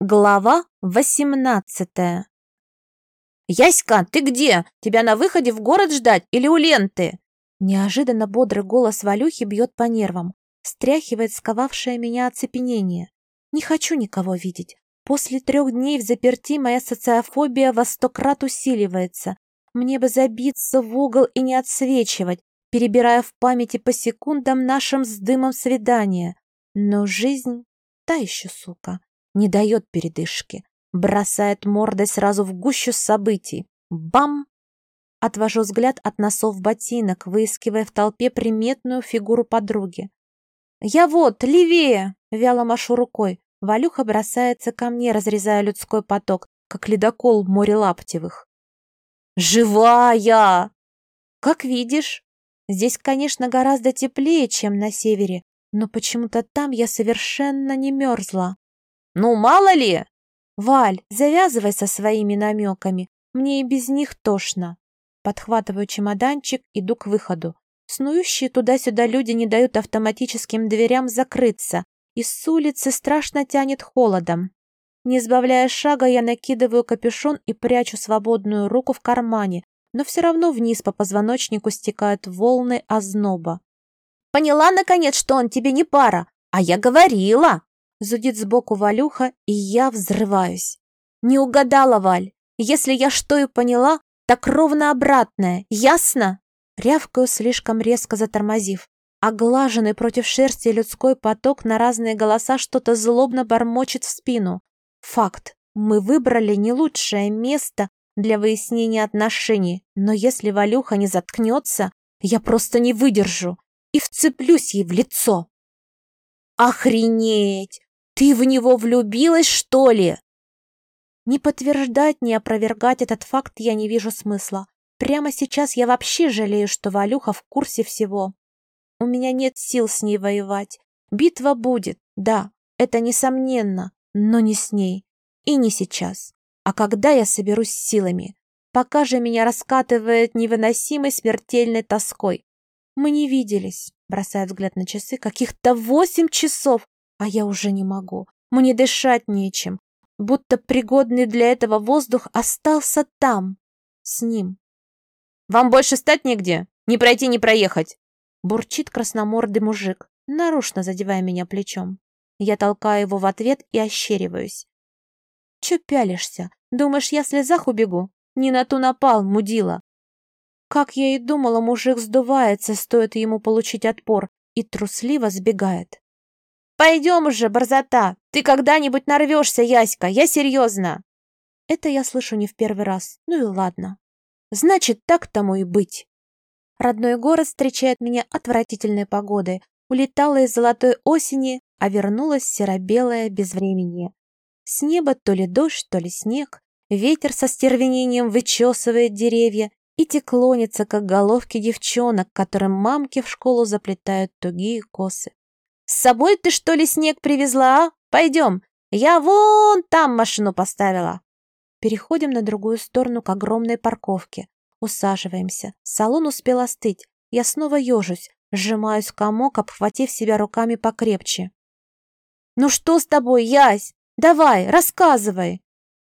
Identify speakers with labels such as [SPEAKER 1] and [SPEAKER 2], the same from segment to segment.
[SPEAKER 1] Глава восемнадцатая «Яська, ты где? Тебя на выходе в город ждать или у ленты?» Неожиданно бодрый голос Валюхи бьет по нервам, стряхивает сковавшее меня оцепенение. Не хочу никого видеть. После трех дней в заперти моя социофобия во сто крат усиливается. Мне бы забиться в угол и не отсвечивать, перебирая в памяти по секундам нашим с дымом свидания. Но жизнь та еще сука, не дает передышки, бросает мордой сразу в гущу событий. Бам! Отвожу взгляд от носов ботинок, выискивая в толпе приметную фигуру подруги. «Я вот, левее!» — вяло машу рукой. Валюха бросается ко мне, разрезая людской поток, как ледокол в море лаптевых. «Живая!» «Как видишь, здесь, конечно, гораздо теплее, чем на севере, но почему-то там я совершенно не мерзла». «Ну, мало ли!» «Валь, завязывай со своими намеками, мне и без них тошно». Подхватываю чемоданчик, иду к выходу. Снующие туда-сюда люди не дают автоматическим дверям закрыться, и с улицы страшно тянет холодом. Не сбавляя шага, я накидываю капюшон и прячу свободную руку в кармане, но все равно вниз по позвоночнику стекают волны озноба. «Поняла, наконец, что он тебе не пара? А я говорила!» Зудит сбоку Валюха, и я взрываюсь. «Не угадала, Валь. Если я что и поняла, так ровно обратное, ясно?» Рявкаю, слишком резко затормозив. Оглаженный против шерсти людской поток на разные голоса что-то злобно бормочет в спину. Факт. Мы выбрали не лучшее место для выяснения отношений, но если Валюха не заткнется, я просто не выдержу и вцеплюсь ей в лицо. «Охренеть! Ты в него влюбилась, что ли?» Не подтверждать, не опровергать этот факт я не вижу смысла. Прямо сейчас я вообще жалею, что Валюха в курсе всего. У меня нет сил с ней воевать. Битва будет, да, это несомненно, но не с ней. И не сейчас. А когда я соберусь силами? Пока же меня раскатывает невыносимой смертельной тоской. Мы не виделись, бросая взгляд на часы, каких-то восемь часов, а я уже не могу. Мне дышать нечем будто пригодный для этого воздух остался там, с ним. «Вам больше стать негде? Не пройти, не проехать!» Бурчит красномордый мужик, нарочно задевая меня плечом. Я толкаю его в ответ и ощериваюсь. «Чё пялишься? Думаешь, я в слезах убегу? Не на ту напал, мудила!» Как я и думала, мужик сдувается, стоит ему получить отпор, и трусливо сбегает. «Пойдем уже, борзота! Ты когда-нибудь нарвешься, Яська, я серьезно!» Это я слышу не в первый раз, ну и ладно. Значит, так тому и быть. Родной город встречает меня отвратительной погодой. Улетала из золотой осени, а вернулась серо-белое безвременье. С неба то ли дождь, то ли снег. Ветер со стервенением вычесывает деревья и теклонится, как головки девчонок, которым мамки в школу заплетают тугие косы. С собой ты, что ли, снег привезла, а? Пойдем. Я вон там машину поставила. Переходим на другую сторону к огромной парковке. Усаживаемся. Салон успел остыть. Я снова ежусь, сжимаюсь в комок, обхватив себя руками покрепче. «Ну что с тобой, Ясь? Давай, рассказывай!»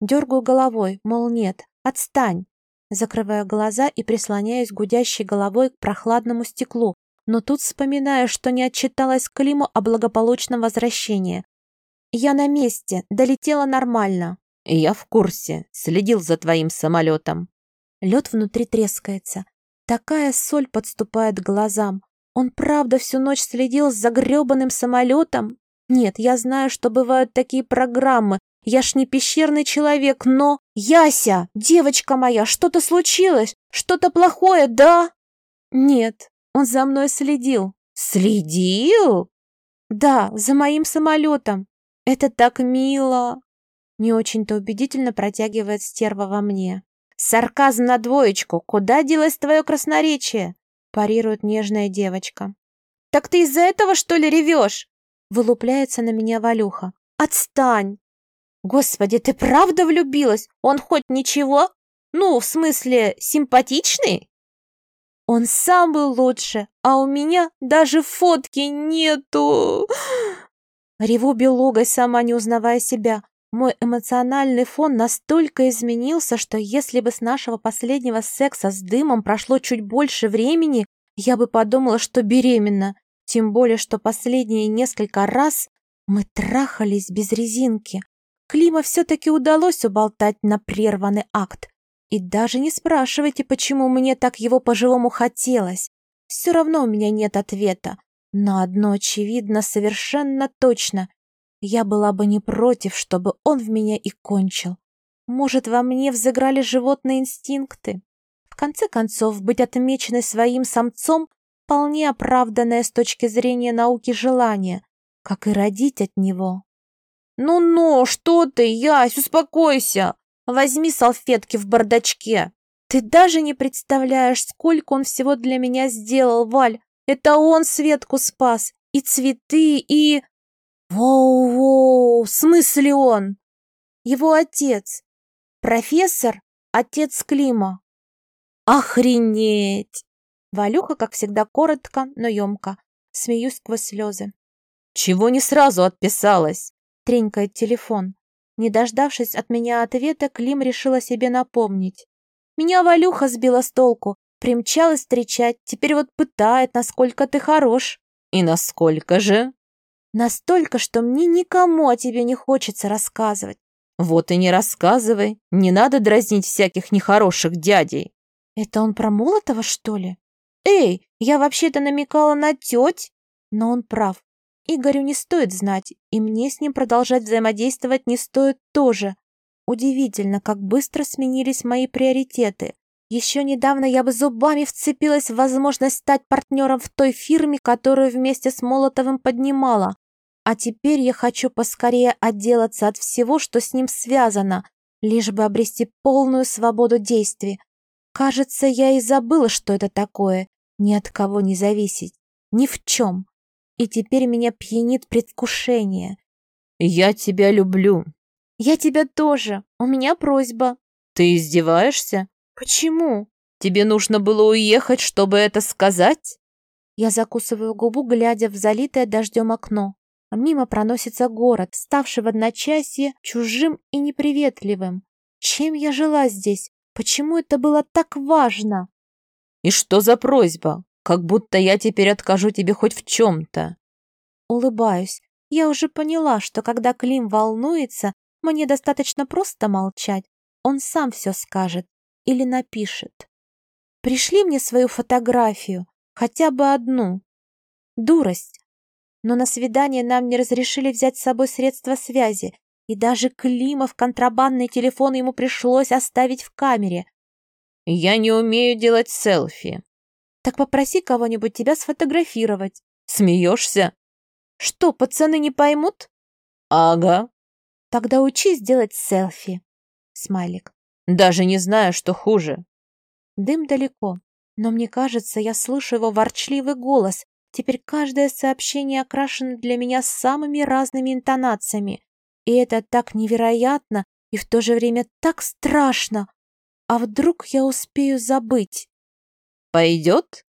[SPEAKER 1] Дергаю головой, мол, нет, отстань. Закрываю глаза и прислоняюсь гудящей головой к прохладному стеклу, но тут вспоминаю, что не отчиталась Климу о благополучном возвращении. Я на месте, долетела нормально.
[SPEAKER 2] Я в курсе, следил за твоим самолетом.
[SPEAKER 1] Лед внутри трескается. Такая соль подступает к глазам. Он правда всю ночь следил за гребаным самолетом? Нет, я знаю, что бывают такие программы. Я ж не пещерный человек, но... Яся, девочка моя, что-то случилось? Что-то плохое, да? Нет, он за мной следил.
[SPEAKER 2] Следил?
[SPEAKER 1] Да, за моим самолетом. Это так мило. Не очень-то убедительно протягивает стерва во мне. Сарказм на двоечку. Куда делось твое красноречие? Парирует нежная девочка. Так ты из-за этого, что ли, ревешь? Вылупляется на меня Валюха. Отстань! Господи, ты правда влюбилась? Он хоть ничего? Ну, в смысле, симпатичный? Он самый лучший, а у меня даже фотки нету. Реву белугой, сама не узнавая себя. Мой эмоциональный фон настолько изменился, что если бы с нашего последнего секса с дымом прошло чуть больше времени, я бы подумала, что беременна. Тем более, что последние несколько раз мы трахались без резинки. Клима все-таки удалось уболтать на прерванный акт. И даже не спрашивайте, почему мне так его по-живому хотелось. Все равно у меня нет ответа. Но одно очевидно совершенно точно. Я была бы не против, чтобы он в меня и кончил. Может, во мне взыграли животные инстинкты? В конце концов, быть отмеченной своим самцом — вполне оправданное с точки зрения науки желание, как и родить от него. «Ну-ну, что ты, Ясь, успокойся! Возьми салфетки в бардачке!» «Ты даже не представляешь, сколько он всего для меня сделал, Валь! Это он Светку спас! И цветы, и...» «Воу-воу, в смысле он?» «Его отец. Профессор, отец Клима». «Охренеть!» Валюха, как всегда, коротко, но емко. Смеюсь сквозь слезы.
[SPEAKER 2] «Чего не сразу отписалась?»
[SPEAKER 1] Тренькает телефон. Не дождавшись от меня ответа, Клим решила себе напомнить. Меня Валюха сбила с толку, примчалась встречать, теперь вот пытает, насколько ты хорош.
[SPEAKER 2] «И насколько же?»
[SPEAKER 1] Настолько, что мне никому о тебе не хочется рассказывать.
[SPEAKER 2] Вот и не рассказывай. Не надо дразнить всяких нехороших дядей.
[SPEAKER 1] Это он про Молотова, что ли? Эй, я вообще-то намекала на теть. Но он прав. Игорю не стоит знать, и мне с ним продолжать взаимодействовать не стоит тоже. Удивительно, как быстро сменились мои приоритеты. Еще недавно я бы зубами вцепилась в возможность стать партнером в той фирме, которую вместе с Молотовым поднимала. А теперь я хочу поскорее отделаться от всего, что с ним связано, лишь бы обрести полную свободу действий. Кажется, я и забыла, что это такое. Ни от кого не зависеть. Ни в чем. И теперь меня пьянит предвкушение.
[SPEAKER 2] «Я тебя люблю».
[SPEAKER 1] «Я тебя тоже. У меня просьба».
[SPEAKER 2] «Ты издеваешься?»
[SPEAKER 1] «Почему?»
[SPEAKER 2] «Тебе нужно было уехать, чтобы это сказать?»
[SPEAKER 1] Я закусываю губу, глядя в залитое дождем окно а мимо проносится город, ставший в одночасье чужим и неприветливым. Чем я жила здесь? Почему это было так важно?
[SPEAKER 2] И что за просьба? Как будто я теперь откажу тебе хоть в чем-то.
[SPEAKER 1] Улыбаюсь. Я уже поняла, что когда Клим волнуется, мне достаточно просто молчать. Он сам все скажет или напишет. Пришли мне свою фотографию, хотя бы одну. Дурость, но на свидание нам не разрешили взять с собой средства связи, и даже Климов контрабандный телефон ему пришлось оставить в камере.
[SPEAKER 2] «Я не умею делать селфи».
[SPEAKER 1] «Так попроси кого-нибудь тебя сфотографировать».
[SPEAKER 2] «Смеешься?»
[SPEAKER 1] «Что, пацаны не поймут?»
[SPEAKER 2] «Ага».
[SPEAKER 1] «Тогда учись делать селфи». Смайлик.
[SPEAKER 2] «Даже не знаю, что хуже».
[SPEAKER 1] Дым далеко, но мне кажется, я слышу его ворчливый голос, Теперь каждое сообщение окрашено для меня самыми разными интонациями. И это так невероятно и в то же время так страшно. А вдруг я успею забыть?
[SPEAKER 2] Пойдет?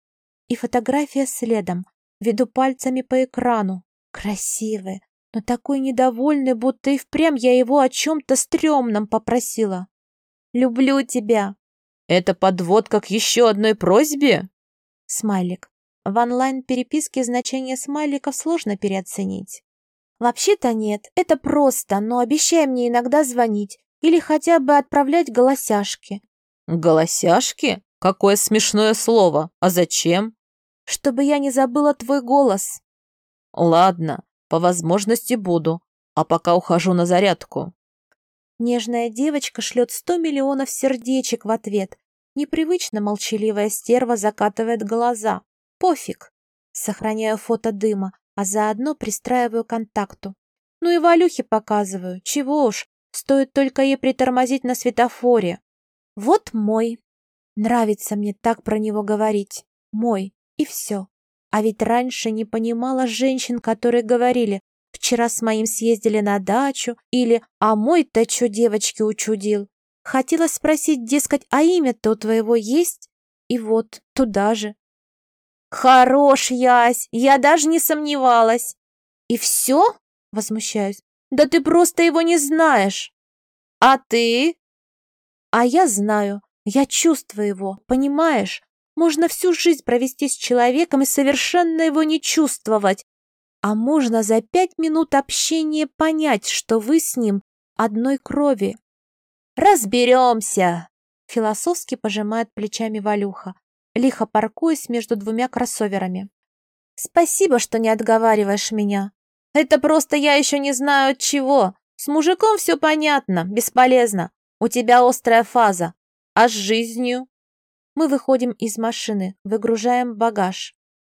[SPEAKER 1] И фотография следом. Веду пальцами по экрану. Красивая, но такой недовольный, будто и впрямь я его о чем-то стрёмном попросила. «Люблю тебя!»
[SPEAKER 2] «Это подводка к еще одной просьбе?»
[SPEAKER 1] Смайлик. В онлайн-переписке значение смайликов сложно переоценить. Вообще-то нет, это просто, но обещай мне иногда звонить или хотя бы отправлять голосяшки.
[SPEAKER 2] Голосяшки? Какое смешное слово. А зачем?
[SPEAKER 1] Чтобы я не забыла твой голос.
[SPEAKER 2] Ладно, по возможности буду, а пока ухожу на зарядку.
[SPEAKER 1] Нежная девочка шлет сто миллионов сердечек в ответ. Непривычно молчаливая стерва закатывает глаза. Пофиг. Сохраняю фото дыма, а заодно пристраиваю контакту. Ну и Валюхе показываю. Чего уж, стоит только ей притормозить на светофоре. Вот мой. Нравится мне так про него говорить. Мой. И все. А ведь раньше не понимала женщин, которые говорили «Вчера с моим съездили на дачу» или «А мой-то что девочки учудил?» Хотела спросить, дескать, а имя-то у твоего есть? И вот, туда же. «Хорош, Ясь, я даже не сомневалась». «И все?» — возмущаюсь. Да ты просто его не знаешь.
[SPEAKER 2] А ты?
[SPEAKER 1] А я знаю. Я чувствую его, понимаешь? Можно всю жизнь провести с человеком и совершенно его не чувствовать. А можно за пять минут общения понять, что вы с ним одной крови. «Разберемся!» — философски пожимает плечами Валюха, лихо паркуясь между двумя кроссоверами. «Спасибо, что не отговариваешь меня. Это просто я еще не знаю от чего. С мужиком все понятно, бесполезно. У тебя острая фаза. А с жизнью?» Мы выходим из машины, выгружаем багаж.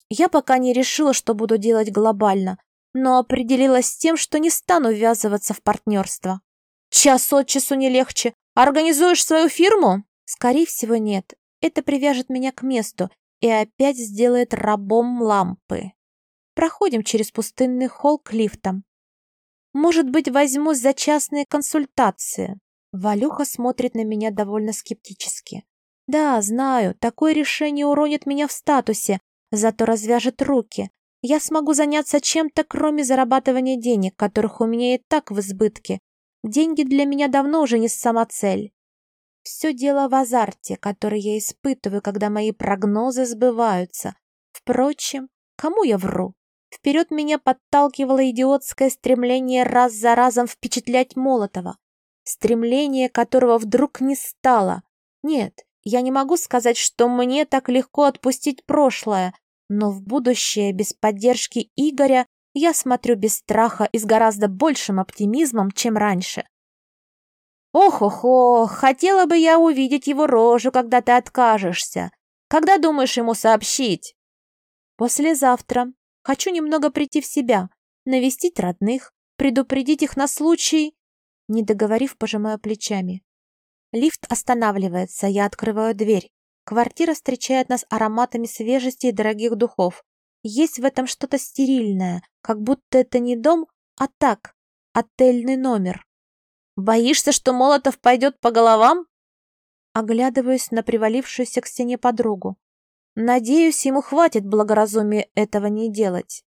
[SPEAKER 1] Я пока не решила, что буду делать глобально, но определилась с тем, что не стану ввязываться в партнерство. Час от часу не легче. Организуешь свою фирму? Скорее всего, нет. Это привяжет меня к месту и опять сделает рабом лампы. Проходим через пустынный холл к лифтам. Может быть, возьмусь за частные консультации. Валюха смотрит на меня довольно скептически. Да, знаю, такое решение уронит меня в статусе, зато развяжет руки. Я смогу заняться чем-то, кроме зарабатывания денег, которых у меня и так в избытке. Деньги для меня давно уже не сама цель. Все дело в азарте, который я испытываю, когда мои прогнозы сбываются. Впрочем, кому я вру? Вперед меня подталкивало идиотское стремление раз за разом впечатлять Молотова. Стремление, которого вдруг не стало. Нет, я не могу сказать, что мне так легко отпустить прошлое, но в будущее без поддержки Игоря я смотрю без страха и с гораздо большим оптимизмом, чем раньше. Ох-ох-ох, хотела бы я увидеть его рожу, когда ты откажешься. Когда думаешь ему сообщить? Послезавтра. Хочу немного прийти в себя, навестить родных, предупредить их на случай... Не договорив, пожимаю плечами. Лифт останавливается, я открываю дверь. Квартира встречает нас ароматами свежести и дорогих духов. Есть в этом что-то стерильное, как будто это не дом, а так, отельный номер. Боишься, что Молотов пойдет по головам? Оглядываюсь на привалившуюся к стене подругу. Надеюсь, ему хватит благоразумия этого не делать.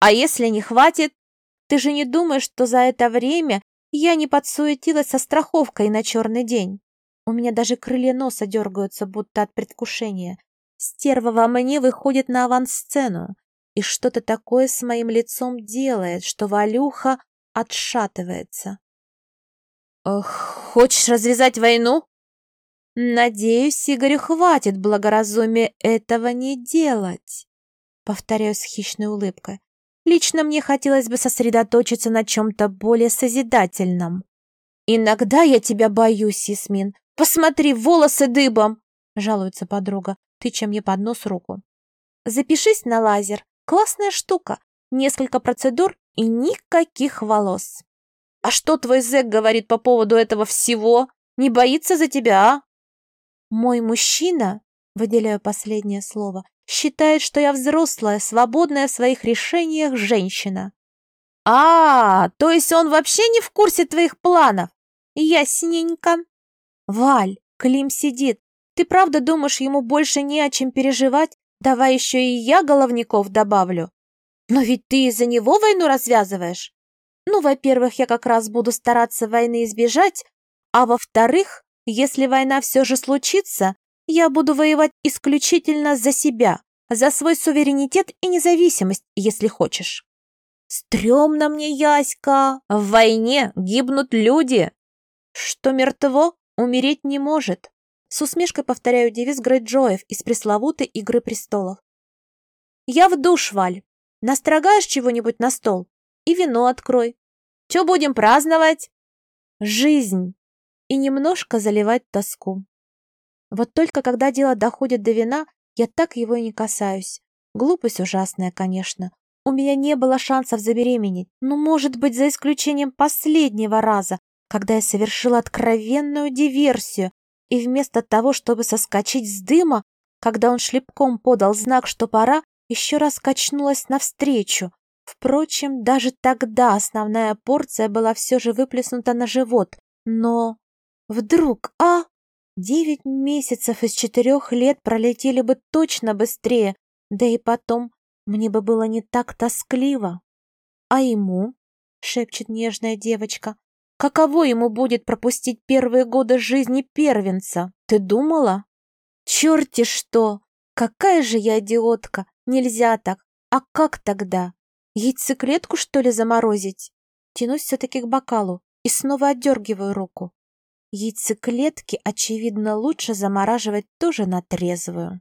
[SPEAKER 1] А если не хватит? Ты же не думаешь, что за это время я не подсуетилась со страховкой на черный день. У меня даже крылья носа дергаются, будто от предвкушения. Стерва во мне выходит на авансцену и что-то такое с моим лицом делает, что Валюха отшатывается. «Хочешь развязать войну?» «Надеюсь, Игорю хватит благоразумия этого не делать», повторяю с хищной улыбкой. Лично мне хотелось бы сосредоточиться на чем-то более созидательном. «Иногда я тебя боюсь, Ясмин. Посмотри, волосы дыбом!» — жалуется подруга, тыча мне под нос руку. «Запишись на лазер. Классная штука. Несколько процедур и никаких волос». «А что твой зэк говорит по поводу этого всего? Не боится за тебя, а?» «Мой мужчина», — выделяю последнее слово, Считает, что я взрослая, свободная в своих решениях женщина. А, то есть он вообще не в курсе твоих планов? Ясненько. Валь, Клим сидит. Ты правда думаешь, ему больше не о чем переживать? Давай еще и я головников добавлю. Но ведь ты из-за него войну развязываешь. Ну, во-первых, я как раз буду стараться войны избежать, а во-вторых, если война все же случится, я буду воевать исключительно за себя, за свой суверенитет и независимость, если хочешь. Стремно мне, Яська, в войне гибнут люди. Что мертво, умереть не может. С усмешкой повторяю девиз Грейджоев из пресловутой «Игры престолов». Я в душ, Валь. Настрогаешь чего-нибудь на стол? И вино открой. Че будем праздновать? Жизнь. И немножко заливать тоску. Вот только когда дело доходит до вина, я так его и не касаюсь. Глупость ужасная, конечно. У меня не было шансов забеременеть, но, может быть, за исключением последнего раза, когда я совершила откровенную диверсию, и вместо того, чтобы соскочить с дыма, когда он шлепком подал знак, что пора, еще раз качнулась навстречу. Впрочем, даже тогда основная порция была все же выплеснута на живот. Но вдруг, а? Девять месяцев из четырех лет пролетели бы точно быстрее, да и потом мне бы было не так тоскливо. А ему? шепчет нежная девочка. Каково ему будет пропустить первые годы жизни первенца? Ты думала? Черти что! Какая же я идиотка! Нельзя так! А как тогда? Яйцеклетку, что ли, заморозить? Тянусь все-таки к бокалу и снова отдергиваю руку. Яйцеклетки, очевидно, лучше замораживать тоже на трезвую.